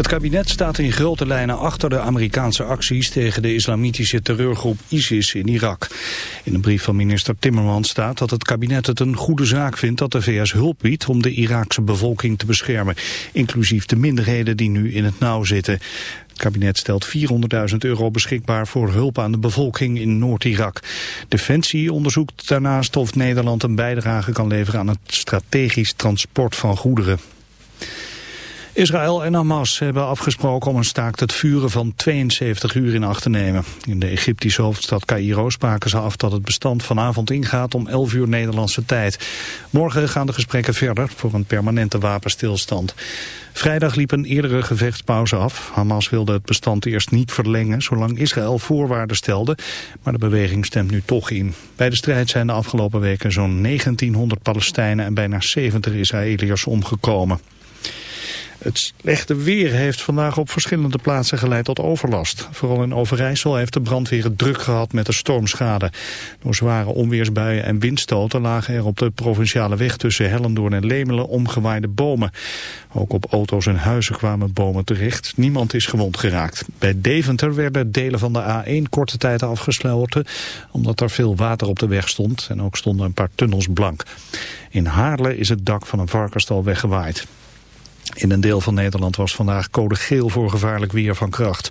Het kabinet staat in grote lijnen achter de Amerikaanse acties tegen de islamitische terreurgroep ISIS in Irak. In een brief van minister Timmermans staat dat het kabinet het een goede zaak vindt dat de VS hulp biedt om de Iraakse bevolking te beschermen, inclusief de minderheden die nu in het nauw zitten. Het kabinet stelt 400.000 euro beschikbaar voor hulp aan de bevolking in Noord-Irak. Defensie onderzoekt daarnaast of Nederland een bijdrage kan leveren aan het strategisch transport van goederen. Israël en Hamas hebben afgesproken om een staakt het vuren van 72 uur in acht te nemen. In de Egyptische hoofdstad Cairo spraken ze af dat het bestand vanavond ingaat om 11 uur Nederlandse tijd. Morgen gaan de gesprekken verder voor een permanente wapenstilstand. Vrijdag liep een eerdere gevechtspauze af. Hamas wilde het bestand eerst niet verlengen zolang Israël voorwaarden stelde, maar de beweging stemt nu toch in. Bij de strijd zijn de afgelopen weken zo'n 1900 Palestijnen en bijna 70 Israëliërs omgekomen. Het slechte weer heeft vandaag op verschillende plaatsen geleid tot overlast. Vooral in Overijssel heeft de brandweer het druk gehad met de stormschade. Door zware onweersbuien en windstoten lagen er op de provinciale weg tussen Hellendoorn en Lemelen omgewaaide bomen. Ook op auto's en huizen kwamen bomen terecht. Niemand is gewond geraakt. Bij Deventer werden delen van de A1 korte tijd afgesloten omdat er veel water op de weg stond en ook stonden een paar tunnels blank. In Haarle is het dak van een varkenstal weggewaaid. In een deel van Nederland was vandaag code geel voor gevaarlijk weer van kracht.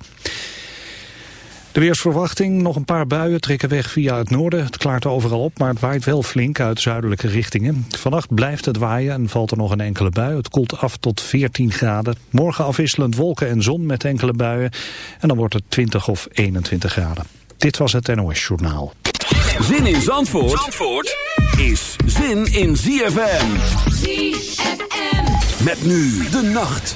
De weersverwachting, nog een paar buien trekken weg via het noorden. Het klaart overal op, maar het waait wel flink uit zuidelijke richtingen. Vannacht blijft het waaien en valt er nog een enkele bui. Het koelt af tot 14 graden. Morgen afwisselend wolken en zon met enkele buien. En dan wordt het 20 of 21 graden. Dit was het NOS Journaal. Zin in Zandvoort, Zandvoort is zin in ZFM. ZFM. Met nu de nacht.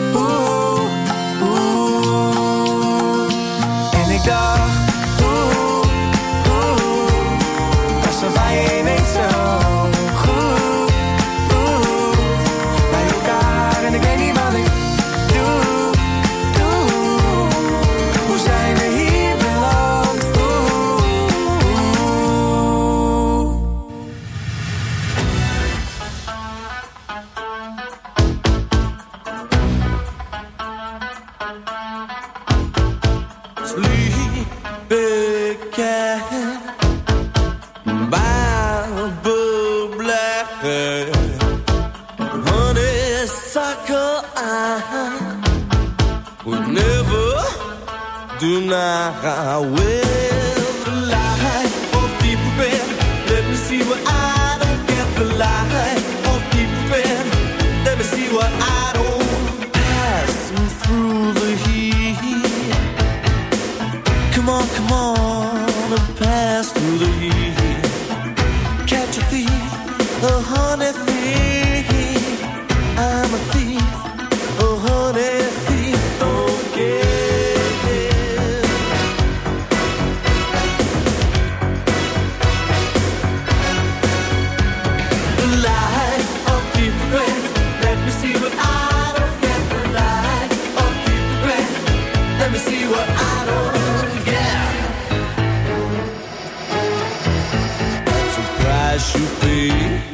to be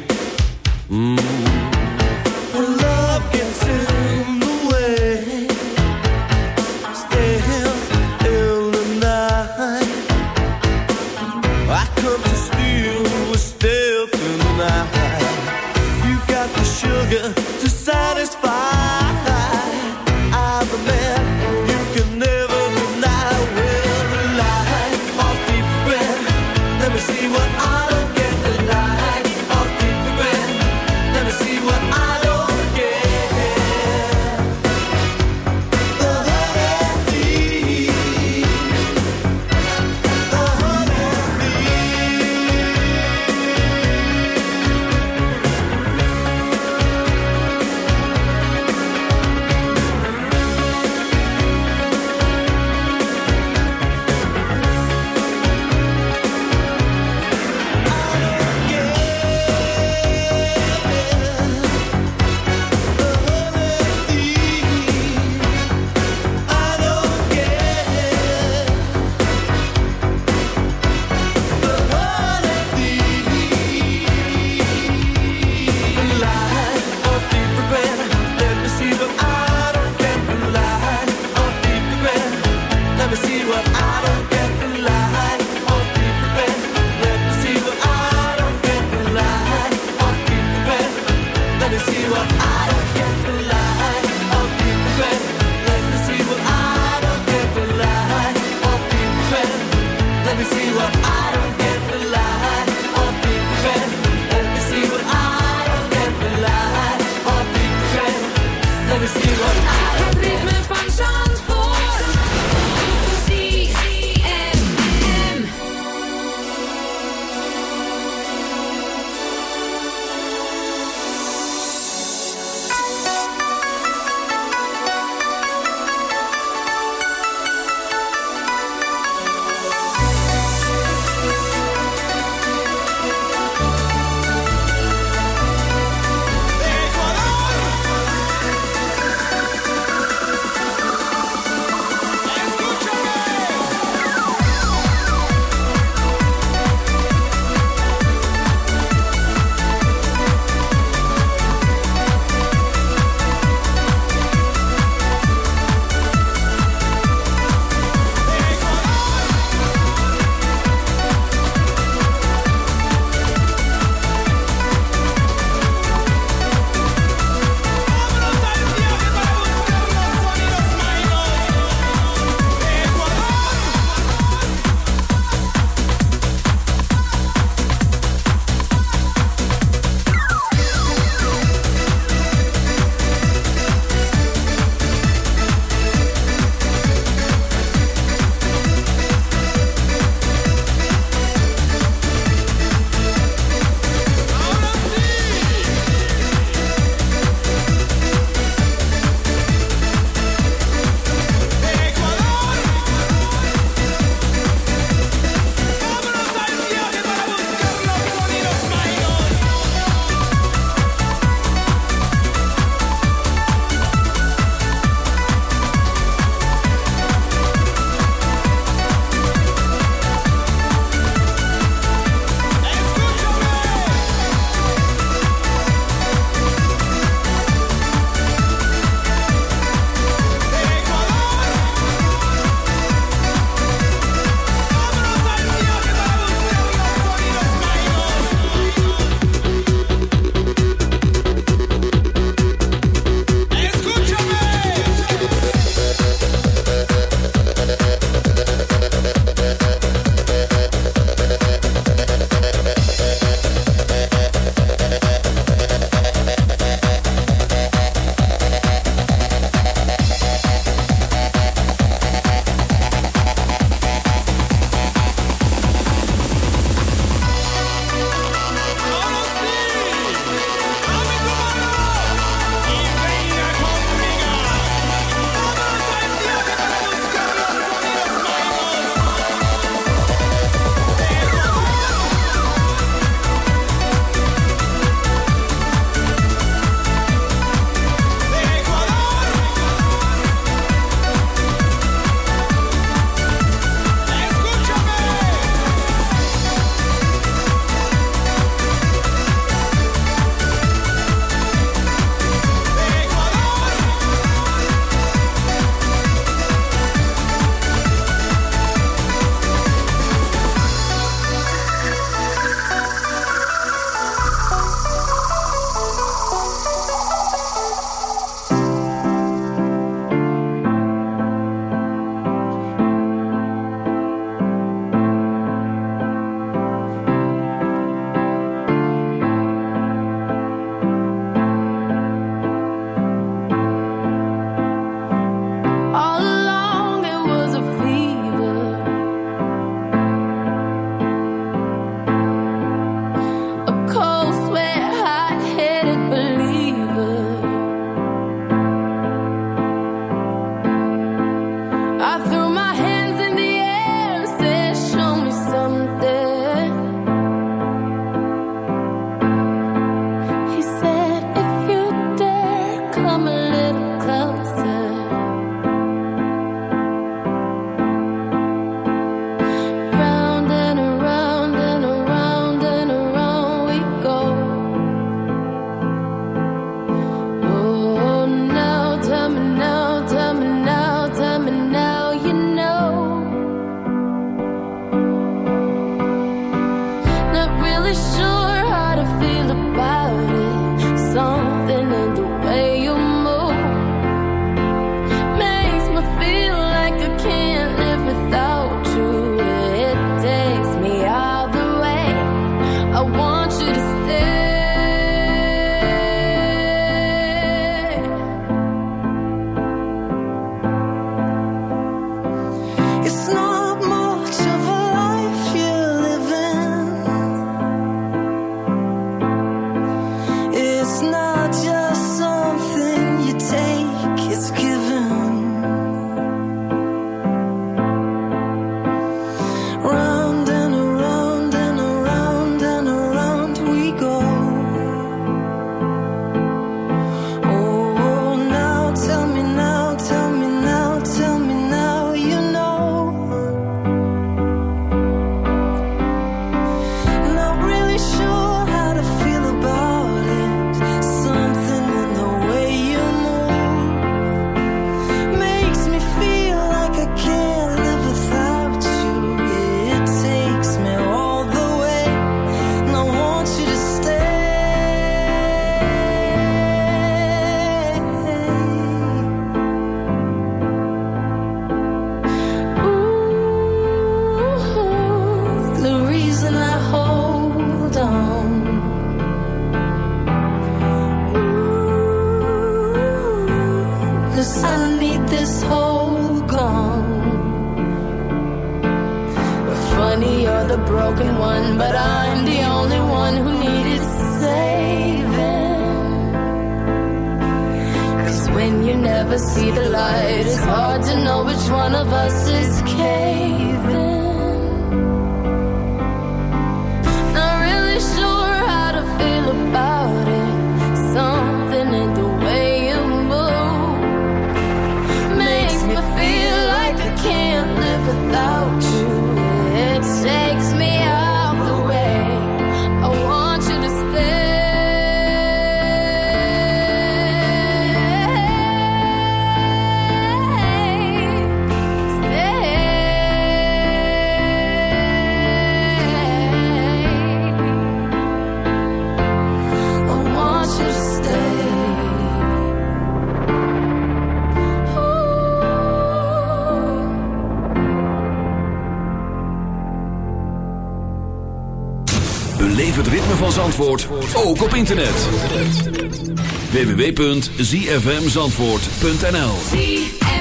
www.zfmzandvoort.nl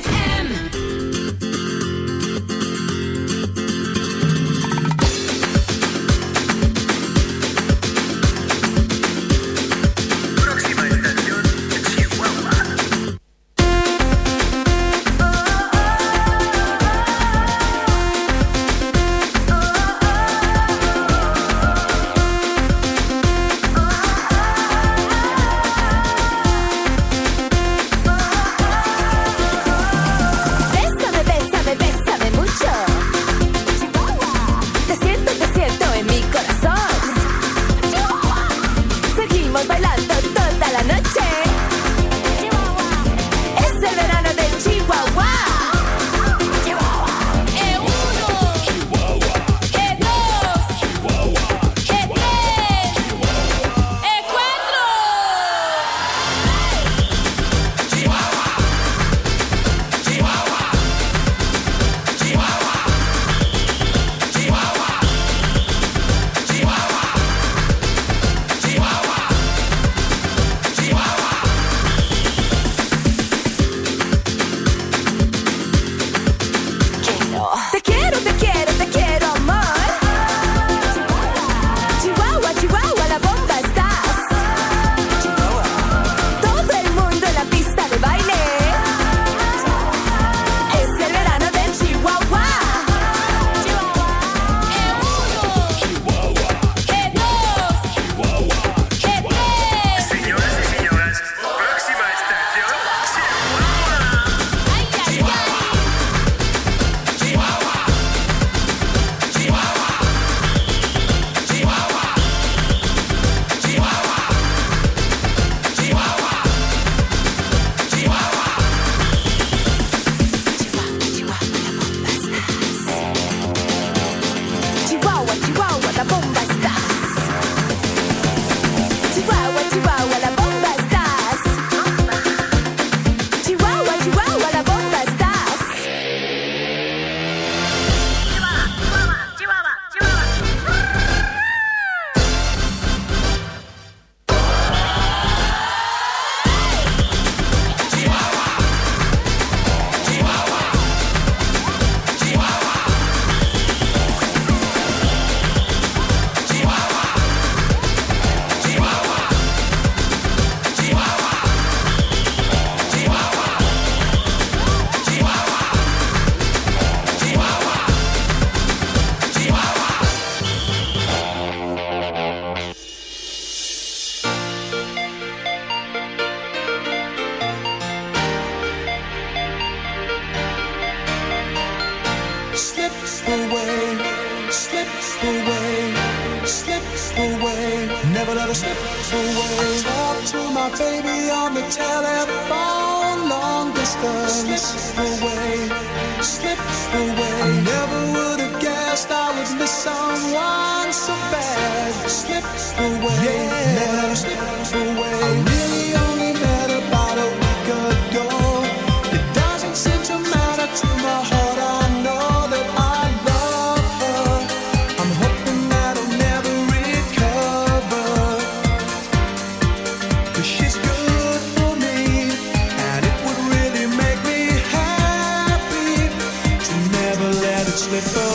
this.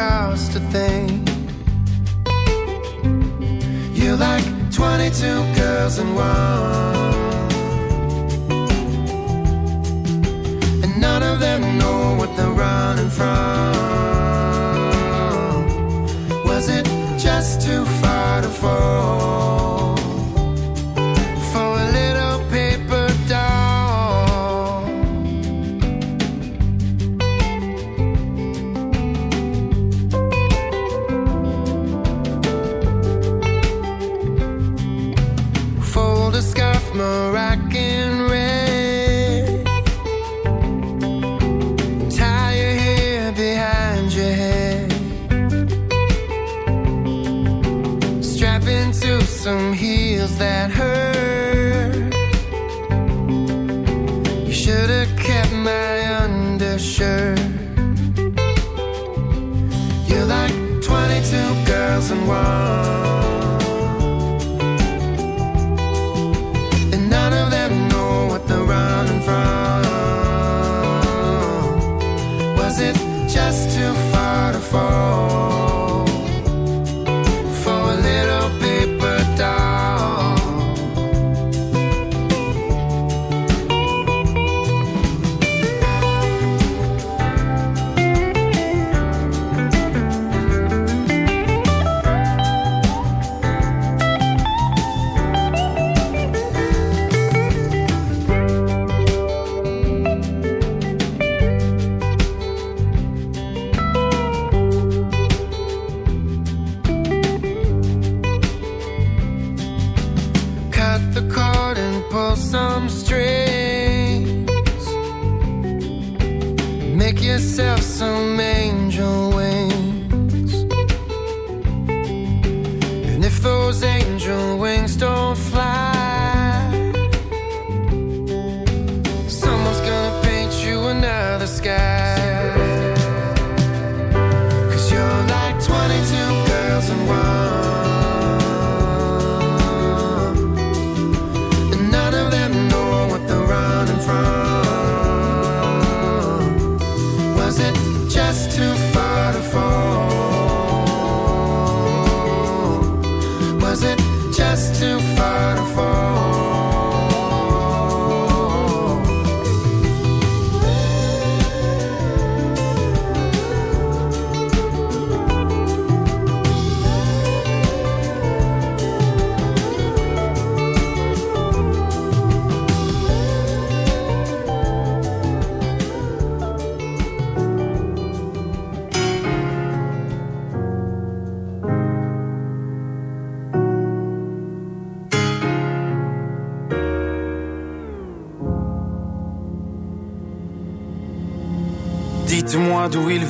Cost a thing. You're like 22 girls in one. And none of them know what they're running from. The cord and pull some strings. Make yourself some angel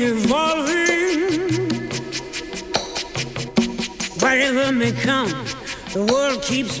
Evolving. Whatever may come, the world keeps